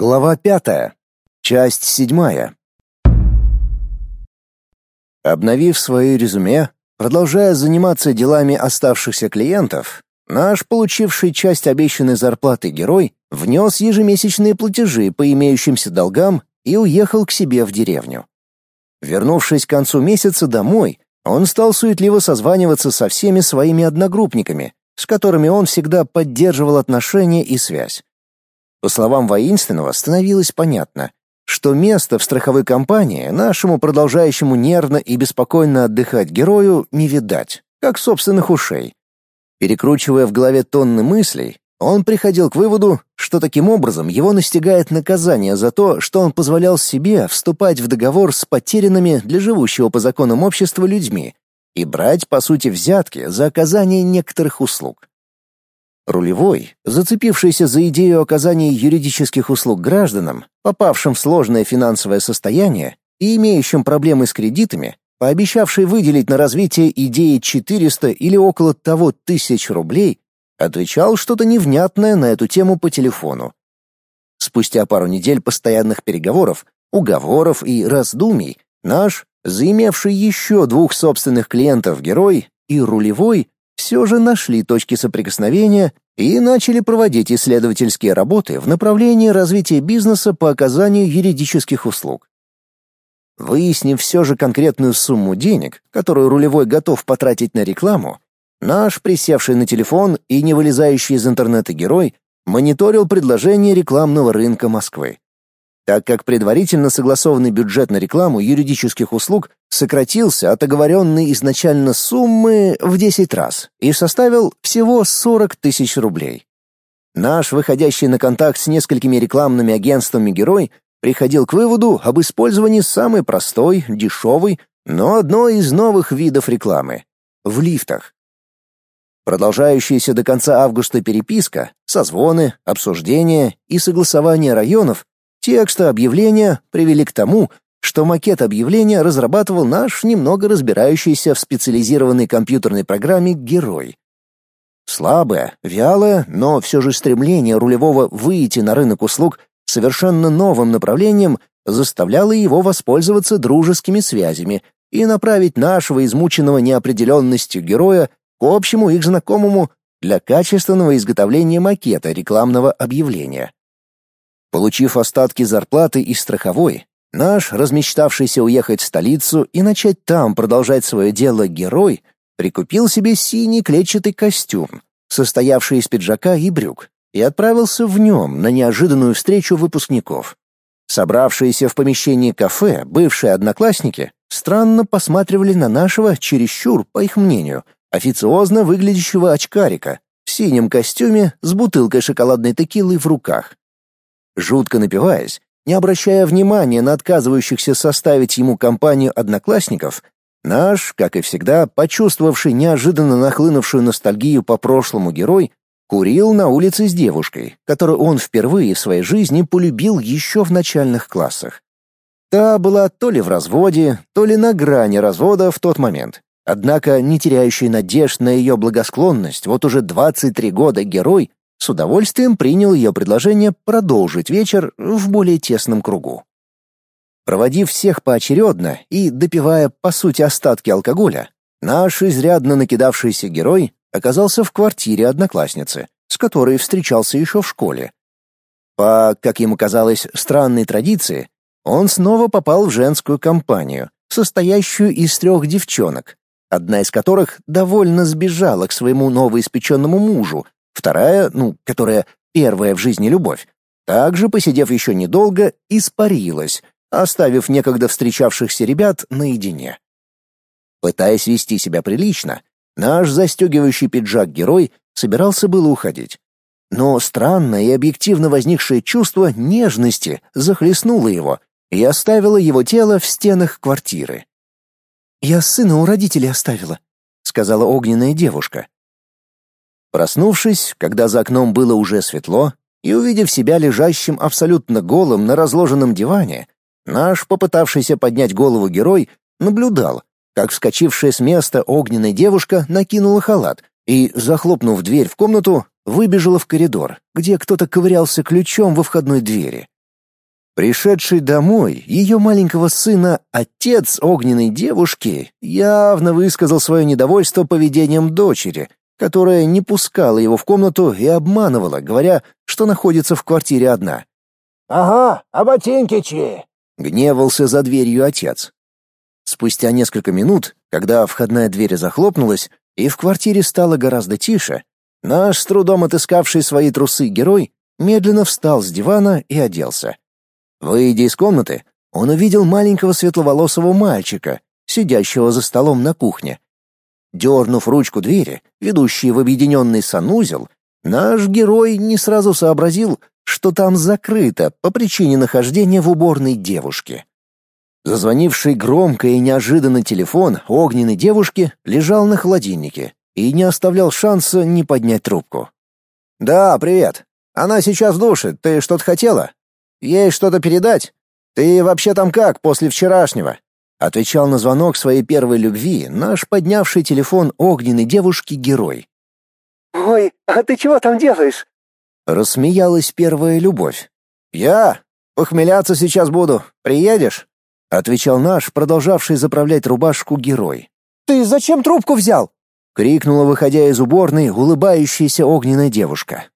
Глава пятая. Часть седьмая. Обновив свое резюме, продолжая заниматься делами оставшихся клиентов, наш получивший часть обещанной зарплаты герой внес ежемесячные платежи по имеющимся долгам и уехал к себе в деревню. Вернувшись к концу месяца домой, он стал суетливо созваниваться со всеми своими одногруппниками, с которыми он всегда поддерживал отношения и связь. По словам воинственного, становилось понятно, что место в страховой компании нашему продолжающему нервно и беспокойно отдыхать герою не видать, как собственных ушей. Перекручивая в голове тонны мыслей, он приходил к выводу, что таким образом его настигает наказание за то, что он позволял себе вступать в договор с потерянными для живущего по законам общества людьми и брать, по сути, взятки за оказание некоторых услуг. Рулевой, зацепившийся за идею оказания юридических услуг гражданам, попавшим в сложное финансовое состояние и имеющим проблемы с кредитами, пообещавший выделить на развитие идеи 400 или около того тысяч рублей, отвечал что-то невнятное на эту тему по телефону. Спустя пару недель постоянных переговоров, уговоров и раздумий, наш, заимевший еще двух собственных клиентов герой и рулевой, все же нашли точки соприкосновения и начали проводить исследовательские работы в направлении развития бизнеса по оказанию юридических услуг. Выяснив все же конкретную сумму денег, которую рулевой готов потратить на рекламу, наш присевший на телефон и не вылезающий из интернета герой мониторил предложения рекламного рынка Москвы так как предварительно согласованный бюджет на рекламу юридических услуг сократился от оговоренной изначально суммы в 10 раз и составил всего 40 тысяч рублей. Наш выходящий на контакт с несколькими рекламными агентствами герой приходил к выводу об использовании самой простой, дешевой, но одной из новых видов рекламы — в лифтах. Продолжающаяся до конца августа переписка, созвоны, обсуждения и согласование районов Тексты объявления привели к тому, что макет объявления разрабатывал наш немного разбирающийся в специализированной компьютерной программе герой. Слабое, вялое, но все же стремление рулевого выйти на рынок услуг совершенно новым направлением заставляло его воспользоваться дружескими связями и направить нашего измученного неопределенностью героя к общему их знакомому для качественного изготовления макета рекламного объявления. Получив остатки зарплаты и страховой, наш, размечтавшийся уехать в столицу и начать там продолжать свое дело герой, прикупил себе синий клетчатый костюм, состоявший из пиджака и брюк, и отправился в нем на неожиданную встречу выпускников. Собравшиеся в помещении кафе бывшие одноклассники странно посматривали на нашего чересчур, по их мнению, официозно выглядящего очкарика в синем костюме с бутылкой шоколадной текилы в руках. Жутко напиваясь, не обращая внимания на отказывающихся составить ему компанию одноклассников, наш, как и всегда, почувствовавший неожиданно нахлынувшую ностальгию по прошлому герой, курил на улице с девушкой, которую он впервые в своей жизни полюбил еще в начальных классах. Та была то ли в разводе, то ли на грани развода в тот момент. Однако, не теряющий надежд на ее благосклонность, вот уже 23 года герой с удовольствием принял ее предложение продолжить вечер в более тесном кругу. Проводив всех поочередно и допивая, по сути, остатки алкоголя, наш изрядно накидавшийся герой оказался в квартире одноклассницы, с которой встречался еще в школе. По, как ему казалось, странной традиции, он снова попал в женскую компанию, состоящую из трех девчонок, одна из которых довольно сбежала к своему новоиспеченному мужу, Вторая, ну, которая первая в жизни любовь, также, посидев еще недолго, испарилась, оставив некогда встречавшихся ребят наедине. Пытаясь вести себя прилично, наш застегивающий пиджак герой собирался было уходить. Но странное и объективно возникшее чувство нежности захлестнуло его и оставило его тело в стенах квартиры. «Я сына у родителей оставила», — сказала огненная девушка. Проснувшись, когда за окном было уже светло, и увидев себя лежащим абсолютно голым на разложенном диване, наш попытавшийся поднять голову герой наблюдал, как вскочившая с места огненная девушка накинула халат и, захлопнув дверь в комнату, выбежала в коридор, где кто-то ковырялся ключом во входной двери. Пришедший домой ее маленького сына отец огненной девушки явно высказал свое недовольство поведением дочери, которая не пускала его в комнату и обманывала, говоря, что находится в квартире одна. «Ага, а ботинки чьи?» — гневался за дверью отец. Спустя несколько минут, когда входная дверь захлопнулась и в квартире стало гораздо тише, наш с трудом отыскавший свои трусы герой медленно встал с дивана и оделся. Выйдя из комнаты, он увидел маленького светловолосого мальчика, сидящего за столом на кухне. Дернув ручку двери, ведущей в объединенный санузел, наш герой не сразу сообразил, что там закрыто по причине нахождения в уборной девушки. Зазвонивший громко и неожиданно телефон огненной девушки лежал на холодильнике и не оставлял шанса не поднять трубку. «Да, привет. Она сейчас в душе. Ты что-то хотела?» Ей что-то передать? Ты вообще там как после вчерашнего?» Отвечал на звонок своей первой любви наш поднявший телефон огненной девушки герой. «Ой, а ты чего там делаешь?» Рассмеялась первая любовь. «Я? Похмеляться сейчас буду. Приедешь?» Отвечал наш, продолжавший заправлять рубашку герой. «Ты зачем трубку взял?» Крикнула, выходя из уборной, улыбающаяся огненная девушка.